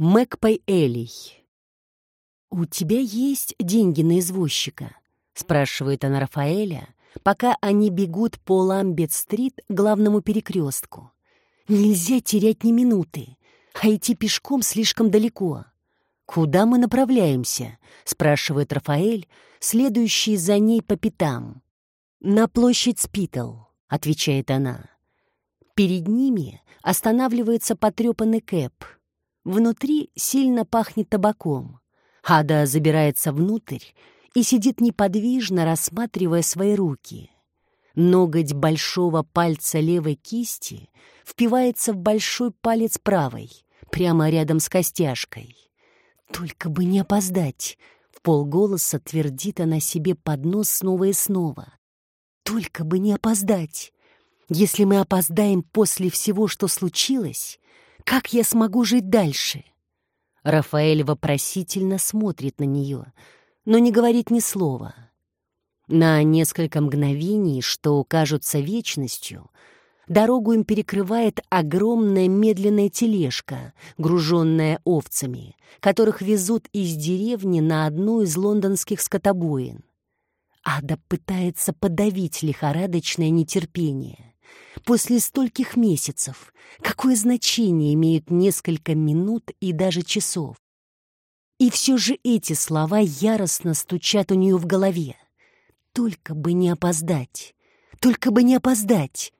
Мэкпай Элей. «У тебя есть деньги на извозчика?» — спрашивает она Рафаэля, пока они бегут по Ламбет-стрит главному перекрестку. «Нельзя терять ни минуты, а идти пешком слишком далеко». «Куда мы направляемся?» — спрашивает Рафаэль, следующий за ней по пятам. «На площадь Спитал», — отвечает она. Перед ними останавливается потрепанный кэп — Внутри сильно пахнет табаком. Ада забирается внутрь и сидит неподвижно, рассматривая свои руки. Ноготь большого пальца левой кисти впивается в большой палец правой, прямо рядом с костяшкой. «Только бы не опоздать!» — в полголоса твердит она себе под нос снова и снова. «Только бы не опоздать! Если мы опоздаем после всего, что случилось, как я смогу жить дальше? Рафаэль вопросительно смотрит на нее, но не говорит ни слова. На несколько мгновений, что кажутся вечностью, дорогу им перекрывает огромная медленная тележка, груженная овцами, которых везут из деревни на одну из лондонских скотобоин. Ада пытается подавить лихорадочное нетерпение. После стольких месяцев какое значение имеют несколько минут и даже часов? И все же эти слова яростно стучат у нее в голове. Только бы не опоздать, только бы не опоздать.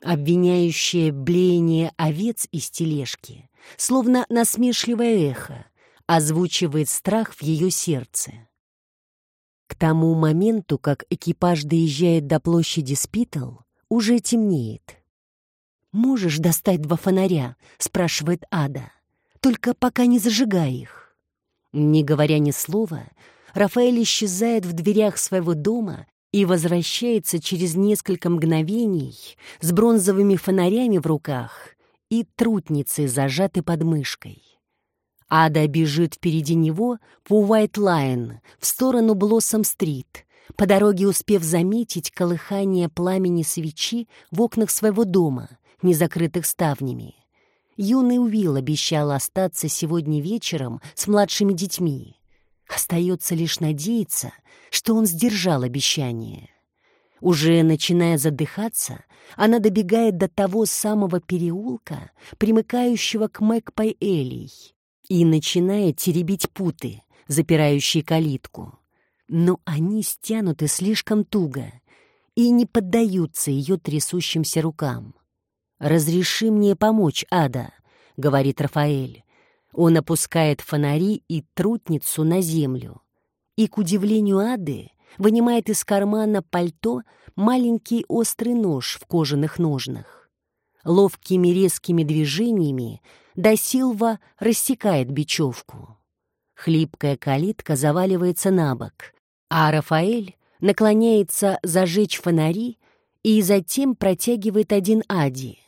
Обвиняющее блеяние овец из тележки, словно насмешливое эхо, озвучивает страх в ее сердце. К тому моменту, как экипаж доезжает до площади Спитал, уже темнеет. «Можешь достать два фонаря?» — спрашивает Ада. «Только пока не зажигай их». Не говоря ни слова, Рафаэль исчезает в дверях своего дома и возвращается через несколько мгновений с бронзовыми фонарями в руках и трутницей, зажатой под мышкой. Ада бежит впереди него по Уайт-Лайн в сторону Блоссом-стрит, по дороге успев заметить колыхание пламени свечи в окнах своего дома, не закрытых ставнями. Юный Уилл обещал остаться сегодня вечером с младшими детьми. Остается лишь надеяться, что он сдержал обещание. Уже начиная задыхаться, она добегает до того самого переулка, примыкающего к Мэкпай-Элей, и начинает теребить путы, запирающие калитку но они стянуты слишком туго и не поддаются ее трясущимся рукам. «Разреши мне помочь, Ада», — говорит Рафаэль. Он опускает фонари и трутницу на землю. И, к удивлению Ады, вынимает из кармана пальто маленький острый нож в кожаных ножнах. Ловкими резкими движениями Да Силва рассекает бечевку. Хлипкая калитка заваливается на бок, а Рафаэль наклоняется зажечь фонари и затем протягивает один Ади.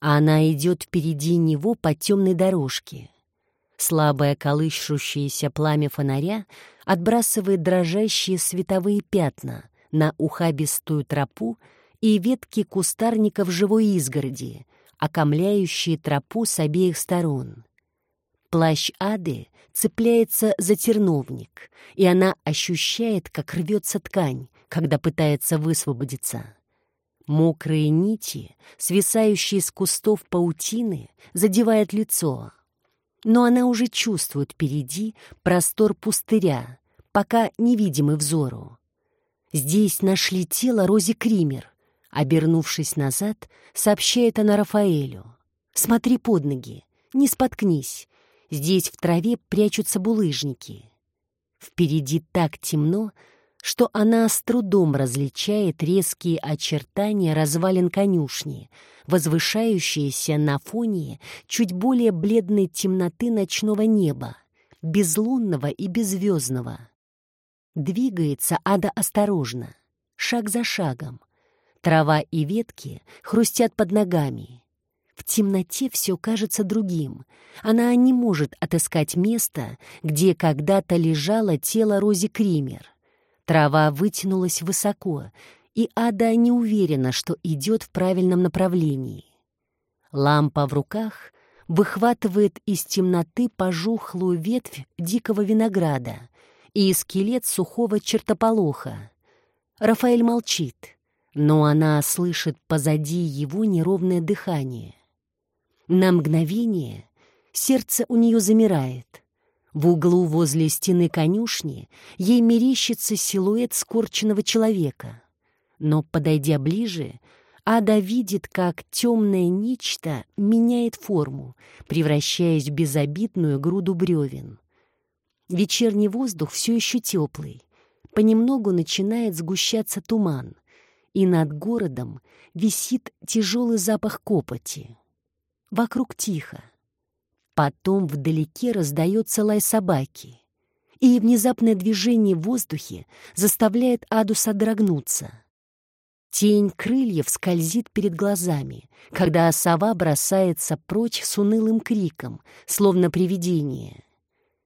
Она идет впереди него по темной дорожке. Слабое колышущееся пламя фонаря отбрасывает дрожащие световые пятна на ухабистую тропу и ветки кустарников живой изгороди, окомляющие тропу с обеих сторон. Плащ Ады цепляется за терновник, и она ощущает, как рвется ткань, когда пытается высвободиться. Мокрые нити, свисающие с кустов паутины, задевают лицо. Но она уже чувствует впереди простор пустыря, пока невидимый взору. Здесь нашли тело Рози Кример. Обернувшись назад, сообщает она Рафаэлю. «Смотри под ноги, не споткнись, Здесь в траве прячутся булыжники. Впереди так темно, что она с трудом различает резкие очертания развалин конюшни, возвышающиеся на фоне чуть более бледной темноты ночного неба, безлунного и беззвездного. Двигается ада осторожно, шаг за шагом. Трава и ветки хрустят под ногами. В темноте все кажется другим. Она не может отыскать место, где когда-то лежало тело Рози Кример. Трава вытянулась высоко, и Ада не уверена, что идет в правильном направлении. Лампа в руках выхватывает из темноты пожухлую ветвь дикого винограда и скелет сухого чертополоха. Рафаэль молчит, но она слышит позади его неровное дыхание. На мгновение сердце у нее замирает. В углу возле стены конюшни ей мерещится силуэт скорченного человека. Но, подойдя ближе, Ада видит, как темное нечто меняет форму, превращаясь в безобидную груду бревен. Вечерний воздух все еще теплый. Понемногу начинает сгущаться туман, и над городом висит тяжелый запах копоти. Вокруг тихо. Потом вдалеке раздается лай собаки, и внезапное движение в воздухе заставляет Аду содрогнуться — Тень крыльев скользит перед глазами, когда сова бросается прочь с унылым криком, словно привидение.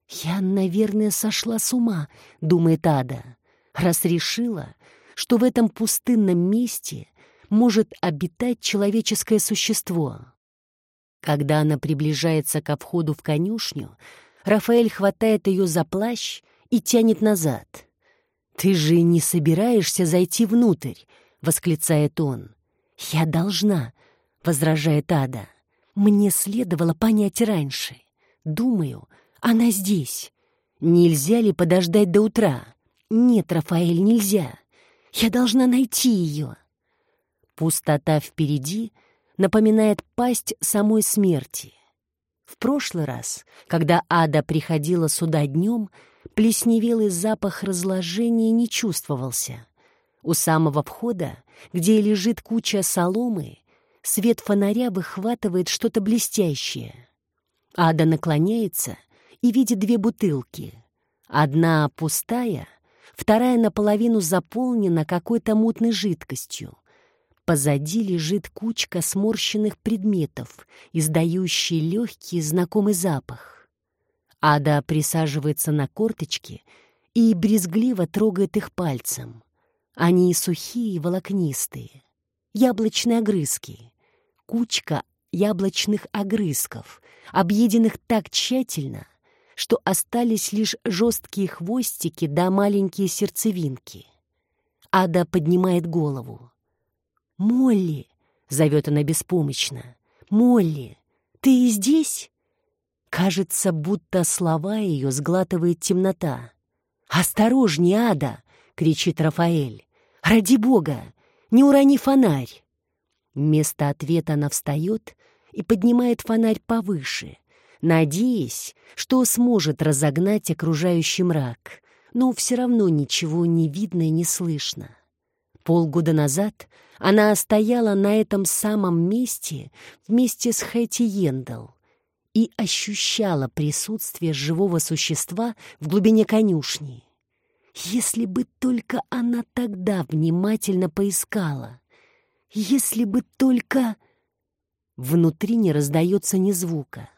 «Я, наверное, сошла с ума», — думает Ада, раз решила, что в этом пустынном месте может обитать человеческое существо. Когда она приближается ко входу в конюшню, Рафаэль хватает ее за плащ и тянет назад. «Ты же не собираешься зайти внутрь?» — восклицает он. «Я должна», — возражает Ада. «Мне следовало понять раньше. Думаю, она здесь. Нельзя ли подождать до утра? Нет, Рафаэль, нельзя. Я должна найти ее». Пустота впереди напоминает пасть самой смерти. В прошлый раз, когда Ада приходила сюда днем, плесневелый запах разложения не чувствовался — у самого входа, где лежит куча соломы, свет фонаря выхватывает что-то блестящее. Ада наклоняется и видит две бутылки. Одна пустая, вторая наполовину заполнена какой-то мутной жидкостью. Позади лежит кучка сморщенных предметов, издающий легкий знакомый запах. Ада присаживается на корточки и брезгливо трогает их пальцем. Они сухие и волокнистые. Яблочные огрызки. Кучка яблочных огрызков, объеденных так тщательно, что остались лишь жесткие хвостики да маленькие сердцевинки. Ада поднимает голову. «Молли!» — зовет она беспомощно. «Молли, ты и здесь?» Кажется, будто слова ее сглатывает темнота. «Осторожнее, Ада!» — кричит Рафаэль. «Ради бога! Не урони фонарь!» Вместо ответа она встает и поднимает фонарь повыше, надеясь, что сможет разогнать окружающий мрак, но все равно ничего не видно и не слышно. Полгода назад она стояла на этом самом месте вместе с Хэти Йендал и ощущала присутствие живого существа в глубине конюшни. Если бы только она тогда внимательно поискала. Если бы только... Внутри не раздается ни звука.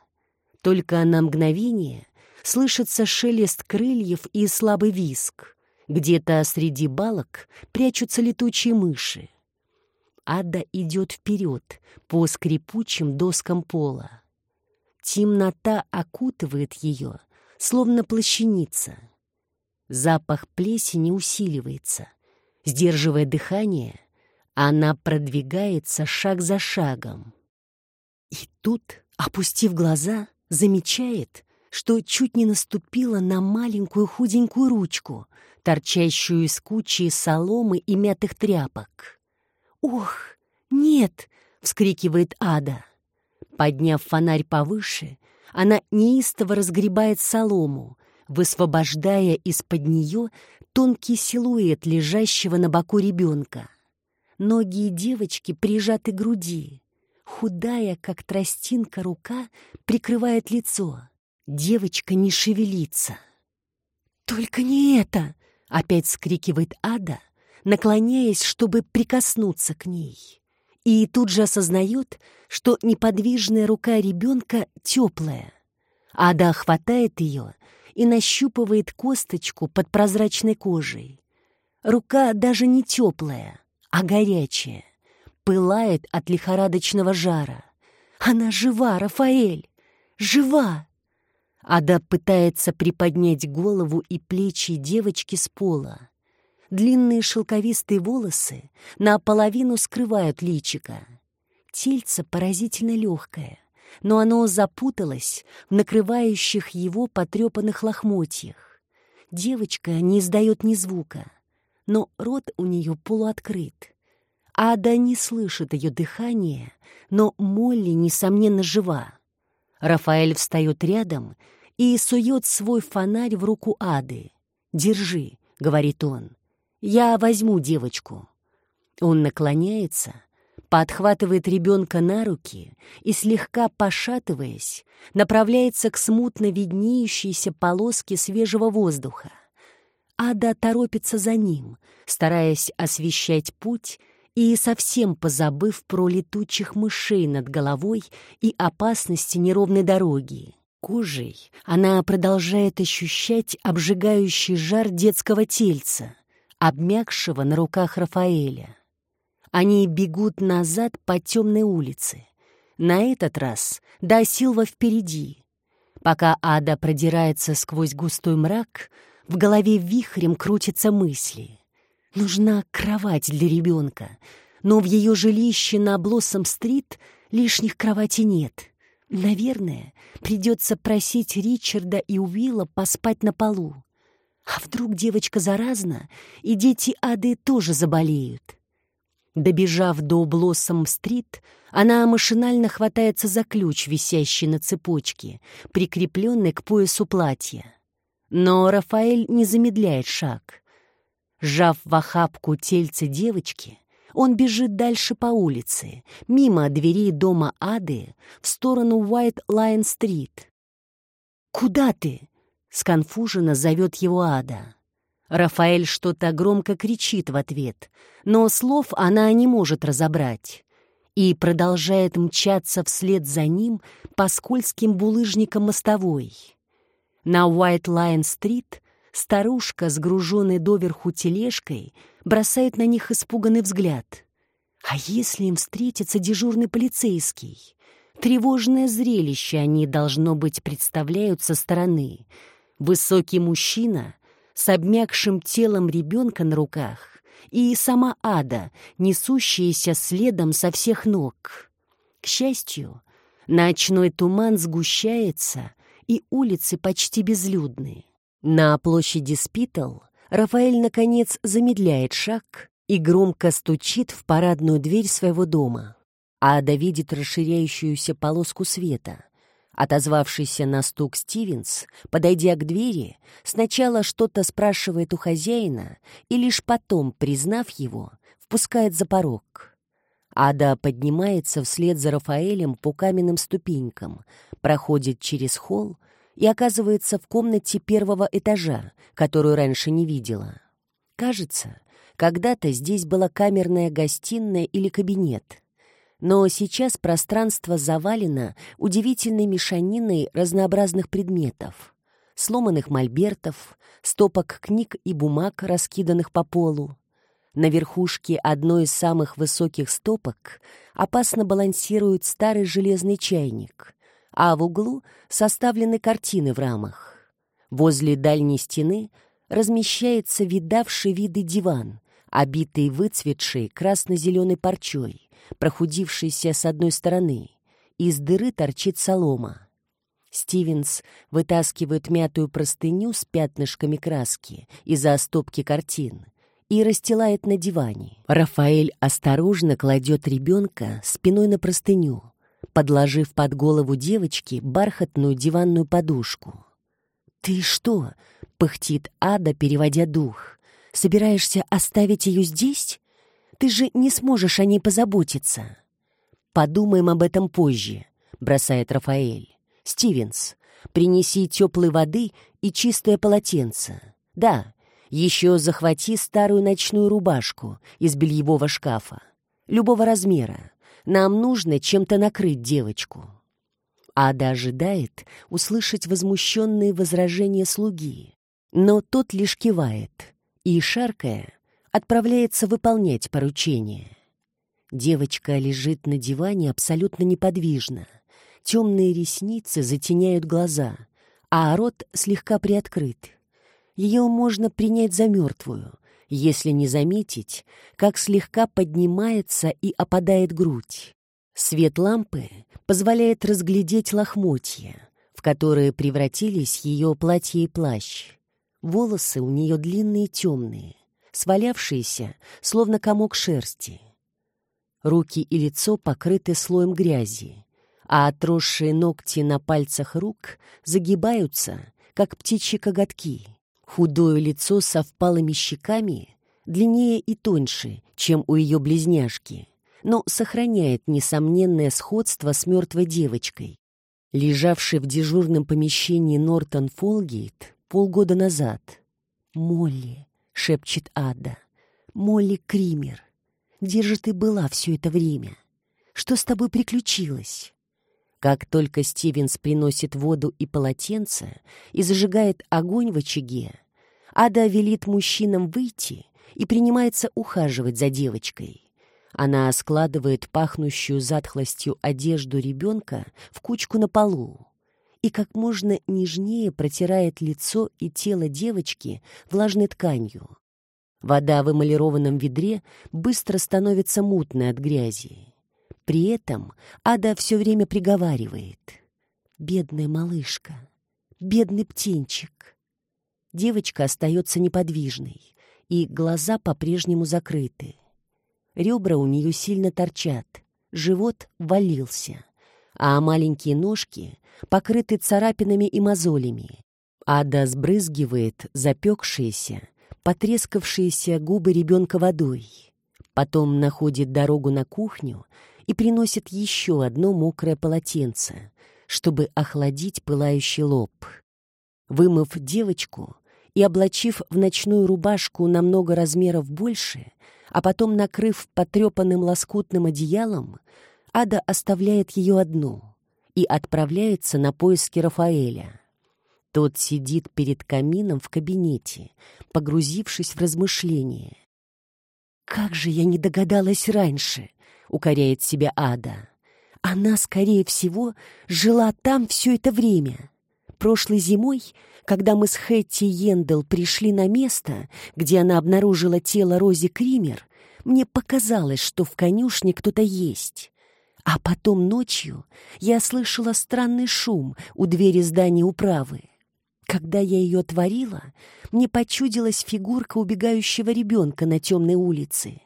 Только на мгновение слышится шелест крыльев и слабый виск. Где-то среди балок прячутся летучие мыши. Ада идет вперед по скрипучим доскам пола. Темнота окутывает ее, словно плащаница — Запах плесени усиливается. Сдерживая дыхание, она продвигается шаг за шагом. И тут, опустив глаза, замечает, что чуть не наступила на маленькую худенькую ручку, торчащую из кучи соломы и мятых тряпок. «Ох, нет!» — вскрикивает Ада. Подняв фонарь повыше, она неистово разгребает солому, высвобождая из-под нее тонкий силуэт лежащего на боку ребенка. Ноги девочки прижаты к груди. Худая, как тростинка, рука прикрывает лицо. Девочка не шевелится. «Только не это!» — опять скрикивает Ада, наклоняясь, чтобы прикоснуться к ней. И тут же осознает, что неподвижная рука ребенка теплая. Ада хватает ее и нащупывает косточку под прозрачной кожей. Рука даже не теплая, а горячая, пылает от лихорадочного жара. Она жива, Рафаэль! Жива!» Ада пытается приподнять голову и плечи девочки с пола. Длинные шелковистые волосы наполовину скрывают личика. Тельце поразительно легкое, но оно запуталось в накрывающих его потрепанных лохмотьях. Девочка не издает ни звука, но рот у нее полуоткрыт. Ада не слышит ее дыхания, но Молли, несомненно, жива. Рафаэль встает рядом и сует свой фонарь в руку Ады. «Держи», — говорит он. «Я возьму девочку». Он наклоняется, подхватывает ребенка на руки и, слегка пошатываясь, направляется к смутно виднеющейся полоске свежего воздуха. Ада торопится за ним, стараясь освещать путь и совсем позабыв про летучих мышей над головой и опасности неровной дороги. Кожей она продолжает ощущать обжигающий жар детского тельца, обмякшего на руках Рафаэля. Они бегут назад по темной улице. На этот раз да Силва впереди. Пока Ада продирается сквозь густой мрак, в голове вихрем крутятся мысли. Нужна кровать для ребенка, но в ее жилище на Блоссом-стрит лишних кроватей нет. Наверное, придется просить Ричарда и Уилла поспать на полу. А вдруг девочка заразна, и дети Ады тоже заболеют? Добежав до Блоссом-стрит, она машинально хватается за ключ, висящий на цепочке, прикрепленный к поясу платья. Но Рафаэль не замедляет шаг. Сжав в охапку тельце девочки, он бежит дальше по улице, мимо дверей дома Ады, в сторону Уайт-Лайн-стрит. «Куда ты?» Сконфуженно зовет его Ада. Рафаэль что-то громко кричит в ответ, но слов она не может разобрать и продолжает мчаться вслед за ним по скользким булыжникам мостовой. На Уайт-Лайн-стрит старушка, сгруженная доверху тележкой, бросает на них испуганный взгляд. А если им встретится дежурный полицейский? Тревожное зрелище они, должно быть, представляют со стороны — Высокий мужчина с обмякшим телом ребенка на руках и сама ада, несущаяся следом со всех ног. К счастью, ночной туман сгущается, и улицы почти безлюдны. На площади Спитал Рафаэль, наконец, замедляет шаг и громко стучит в парадную дверь своего дома. Ада видит расширяющуюся полоску света, Отозвавшийся на стук Стивенс, подойдя к двери, сначала что-то спрашивает у хозяина и лишь потом, признав его, впускает за порог. Ада поднимается вслед за Рафаэлем по каменным ступенькам, проходит через холл и оказывается в комнате первого этажа, которую раньше не видела. Кажется, когда-то здесь была камерная гостиная или кабинет — но сейчас пространство завалено удивительной мешаниной разнообразных предметов. Сломанных мольбертов, стопок книг и бумаг, раскиданных по полу. На верхушке одной из самых высоких стопок опасно балансирует старый железный чайник, а в углу составлены картины в рамах. Возле дальней стены размещается видавший виды диван, обитый выцветшей красно-зеленой парчой прохудившийся с одной стороны. Из дыры торчит солома. Стивенс вытаскивает мятую простыню с пятнышками краски из-за стопки картин и расстилает на диване. Рафаэль осторожно кладет ребенка спиной на простыню, подложив под голову девочки бархатную диванную подушку. «Ты что?» — пыхтит Ада, переводя дух. «Собираешься оставить ее здесь?» Ты же не сможешь о ней позаботиться. Подумаем об этом позже, бросает Рафаэль. Стивенс, принеси теплой воды и чистое полотенце. Да, еще захвати старую ночную рубашку из бельевого шкафа. Любого размера. Нам нужно чем-то накрыть девочку. Ада ожидает услышать возмущенные возражения слуги. Но тот лишь кивает и, шаркая, отправляется выполнять поручение. Девочка лежит на диване абсолютно неподвижно. Темные ресницы затеняют глаза, а рот слегка приоткрыт. Ее можно принять за мертвую, если не заметить, как слегка поднимается и опадает грудь. Свет лампы позволяет разглядеть лохмотья, в которые превратились ее платье и плащ. Волосы у нее длинные темные, свалявшиеся, словно комок шерсти. Руки и лицо покрыты слоем грязи, а отросшие ногти на пальцах рук загибаются, как птичьи коготки. Худое лицо со впалыми щеками длиннее и тоньше, чем у ее близняшки, но сохраняет несомненное сходство с мертвой девочкой, лежавшей в дежурном помещении Нортон Фолгейт полгода назад. «Молли», — шепчет Ада, — «Молли Кример, где же ты была все это время? Что с тобой приключилось?» Как только Стивенс приносит воду и полотенце и зажигает огонь в очаге, Ада велит мужчинам выйти и принимается ухаживать за девочкой. Она складывает пахнущую затхлостью одежду ребенка в кучку на полу и как можно нежнее протирает лицо и тело девочки влажной тканью. Вода в эмалированном ведре быстро становится мутной от грязи. При этом Ада все время приговаривает. «Бедная малышка, бедный птенчик». Девочка остается неподвижной, и глаза по-прежнему закрыты. Ребра у нее сильно торчат, живот валился, а маленькие ножки покрыты царапинами и мозолями. Ада сбрызгивает запекшиеся, потрескавшиеся губы ребенка водой. Потом находит дорогу на кухню и приносит еще одно мокрое полотенце, чтобы охладить пылающий лоб. Вымыв девочку и облачив в ночную рубашку на много размеров больше, а потом накрыв потрепанным лоскутным одеялом, Ада оставляет ее одну и отправляется на поиски Рафаэля. Тот сидит перед камином в кабинете, погрузившись в размышления. «Как же я не догадалась раньше!» — укоряет себя Ада. «Она, скорее всего, жила там все это время. Прошлой зимой, когда мы с Хэтти Йендел пришли на место, где она обнаружила тело Рози Кример, мне показалось, что в конюшне кто-то есть. А потом ночью я слышала странный шум у двери здания управы. Когда я ее отворила, мне почудилась фигурка убегающего ребенка на темной улице.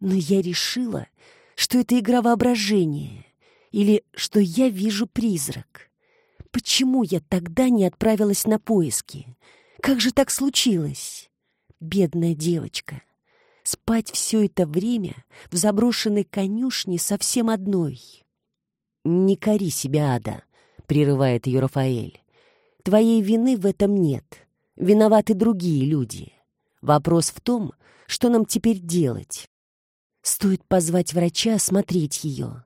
Но я решила, что это игра воображения или что я вижу призрак. Почему я тогда не отправилась на поиски? Как же так случилось? Бедная девочка. Спать все это время в заброшенной конюшне совсем одной. «Не кори себя, Ада», — прерывает ее Рафаэль. «Твоей вины в этом нет. Виноваты другие люди. Вопрос в том, что нам теперь делать. Стоит позвать врача осмотреть ее.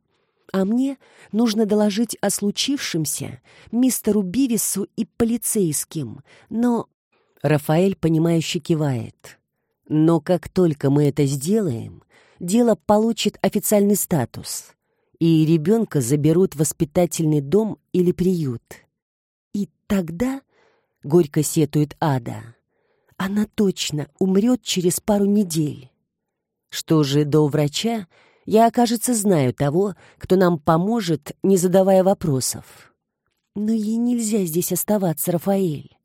А мне нужно доложить о случившемся мистеру Бивису и полицейским. Но...» Рафаэль, понимающе кивает. Но как только мы это сделаем, дело получит официальный статус, и ребенка заберут в воспитательный дом или приют. И тогда, — горько сетует Ада, — она точно умрет через пару недель. Что же до врача, я, кажется, знаю того, кто нам поможет, не задавая вопросов. Но ей нельзя здесь оставаться, Рафаэль.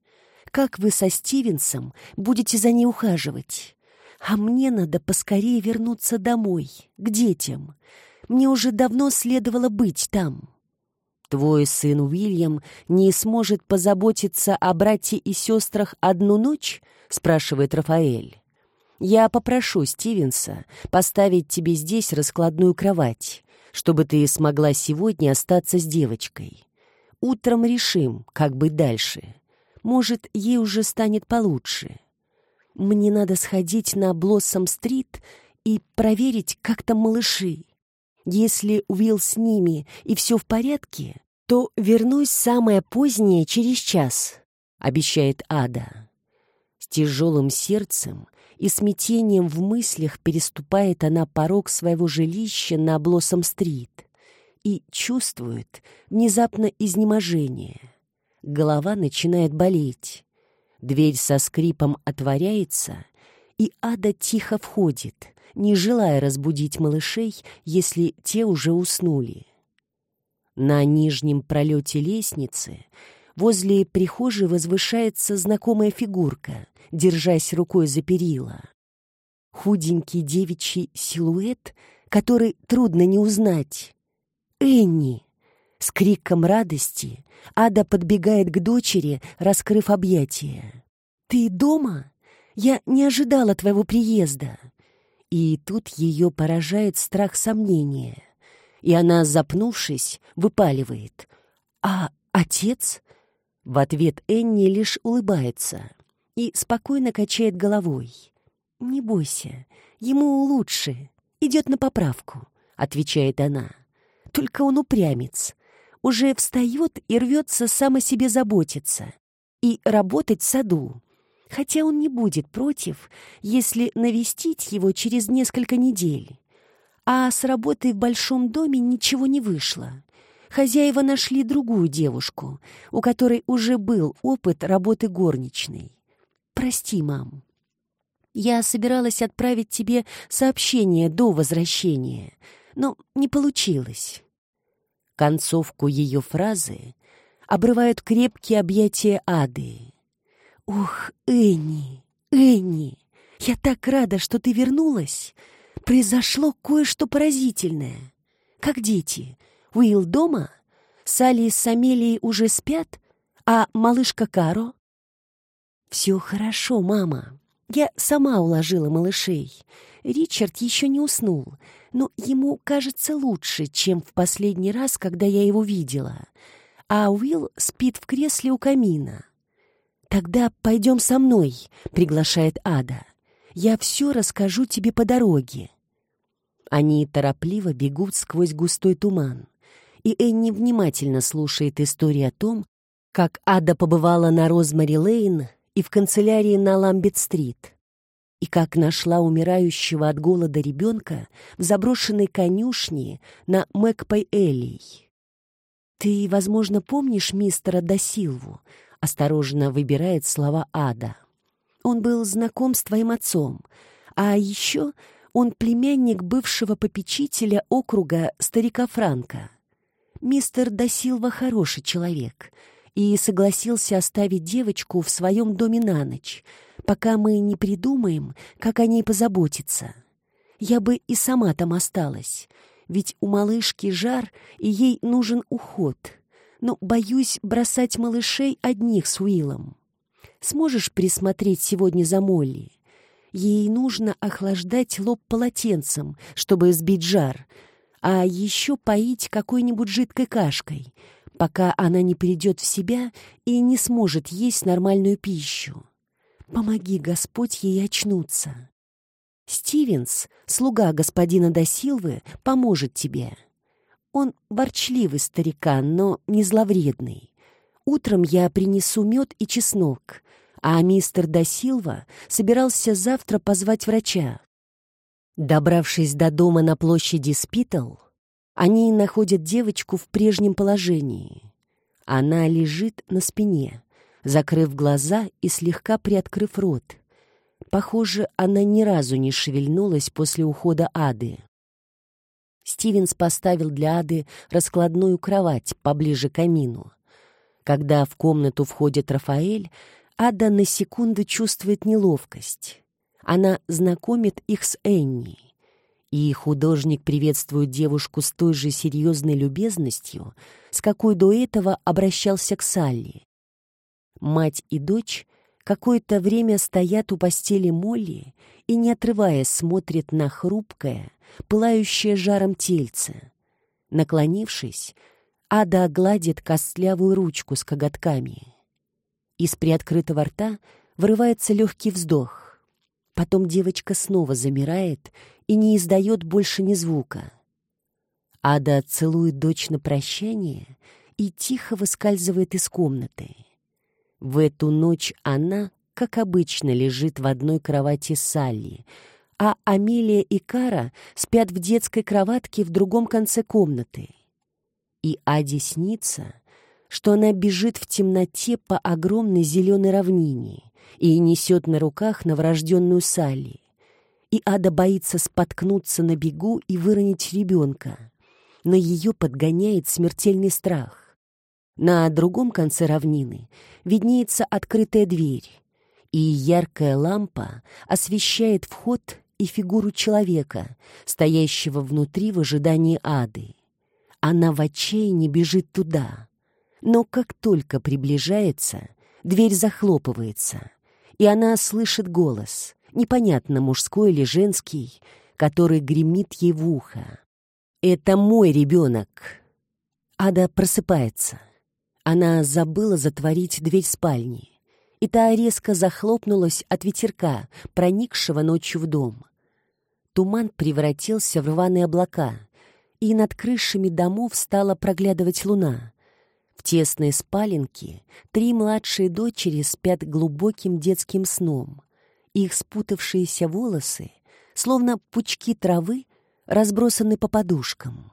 Как вы со Стивенсом будете за ней ухаживать? А мне надо поскорее вернуться домой, к детям. Мне уже давно следовало быть там. Твой сын Уильям не сможет позаботиться о брате и сестрах одну ночь? спрашивает Рафаэль. Я попрошу Стивенса поставить тебе здесь раскладную кровать, чтобы ты смогла сегодня остаться с девочкой. Утром решим, как быть дальше. Может, ей уже станет получше. Мне надо сходить на Блоссом-стрит и проверить, как там малыши. Если Уилл с ними и все в порядке, то вернусь самое позднее через час, обещает Ада. С тяжелым сердцем и смятением в мыслях переступает она порог своего жилища на Блоссом-стрит и чувствует внезапно изнеможение. Голова начинает болеть. Дверь со скрипом отворяется, и Ада тихо входит, не желая разбудить малышей, если те уже уснули. На нижнем пролете лестницы возле прихожей возвышается знакомая фигурка, держась рукой за перила. Худенький девичий силуэт, который трудно не узнать. «Энни!» С криком радости Ада подбегает к дочери, раскрыв объятия. «Ты дома? Я не ожидала твоего приезда». И тут ее поражает страх сомнения. И она, запнувшись, выпаливает. «А отец?» В ответ Энни лишь улыбается и спокойно качает головой. «Не бойся, ему лучше, идет на поправку», — отвечает она. «Только он упрямец, уже встает и рвется сам о себе заботиться и работать в саду, хотя он не будет против, если навестить его через несколько недель. А с работой в большом доме ничего не вышло. Хозяева нашли другую девушку, у которой уже был опыт работы горничной. «Прости, мам. Я собиралась отправить тебе сообщение до возвращения, но не получилось. Концовку ее фразы обрывают крепкие объятия Ады. «Ух, Энни, Энни, я так рада, что ты вернулась. Произошло кое-что поразительное. Как дети, Уилл дома? Салли с Амелией уже спят? А малышка Каро?» «Все хорошо, мама. Я сама уложила малышей. Ричард еще не уснул, но ему кажется лучше, чем в последний раз, когда я его видела. А Уилл спит в кресле у камина. «Тогда пойдем со мной», — приглашает Ада. «Я все расскажу тебе по дороге». Они торопливо бегут сквозь густой туман, и Энни внимательно слушает историю о том, как Ада побывала на Розмари-Лейн и в канцелярии на Ламбет-стрит, и как нашла умирающего от голода ребенка в заброшенной конюшне на Мэкпай-Эллий. «Ты, возможно, помнишь мистера Досилву?» — осторожно выбирает слова Ада. «Он был знаком с твоим отцом, а еще он племянник бывшего попечителя округа старика Франка. Мистер Досилва хороший человек и согласился оставить девочку в своем доме на ночь — пока мы не придумаем, как о ней позаботиться. Я бы и сама там осталась, ведь у малышки жар, и ей нужен уход. Но боюсь бросать малышей одних с Уиллом. Сможешь присмотреть сегодня за Молли? Ей нужно охлаждать лоб полотенцем, чтобы сбить жар, а еще поить какой-нибудь жидкой кашкой, пока она не придет в себя и не сможет есть нормальную пищу. Помоги, Господь, ей очнуться. Стивенс, слуга господина Досилвы, поможет тебе. Он ворчливый старикан, но не зловредный. Утром я принесу мед и чеснок, а мистер Досилва собирался завтра позвать врача. Добравшись до дома на площади Спитал, они находят девочку в прежнем положении. Она лежит на спине, закрыв глаза и слегка приоткрыв рот. Похоже, она ни разу не шевельнулась после ухода Ады. Стивенс поставил для Ады раскладную кровать поближе к камину. Когда в комнату входит Рафаэль, Ада на секунду чувствует неловкость. Она знакомит их с Энни. И художник приветствует девушку с той же серьезной любезностью, с какой до этого обращался к Салли. Мать и дочь какое-то время стоят у постели Молли и, не отрываясь, смотрят на хрупкое, пылающее жаром тельце. Наклонившись, Ада гладит костлявую ручку с коготками. Из приоткрытого рта вырывается легкий вздох. Потом девочка снова замирает и не издает больше ни звука. Ада целует дочь на прощание и тихо выскальзывает из комнаты. В эту ночь она, как обычно, лежит в одной кровати с Салли, а Амелия и Кара спят в детской кроватке в другом конце комнаты. И Аде снится, что она бежит в темноте по огромной зеленой равнине и несет на руках новорожденную Салли. И Ада боится споткнуться на бегу и выронить ребенка. Но ее подгоняет смертельный страх. На другом конце равнины виднеется открытая дверь, и яркая лампа освещает вход и фигуру человека, стоящего внутри в ожидании ады. Она в отчаянии бежит туда. Но как только приближается, дверь захлопывается, и она слышит голос, непонятно мужской или женский, который гремит ей в ухо. «Это мой ребенок!» Ада просыпается. Она забыла затворить дверь спальни и та резко захлопнулась от ветерка, проникшего ночью в дом. Туман превратился в рваные облака, и над крышами домов стала проглядывать луна. В тесной спаленке три младшие дочери спят глубоким детским сном. Их спутавшиеся волосы, словно пучки травы, разбросаны по подушкам.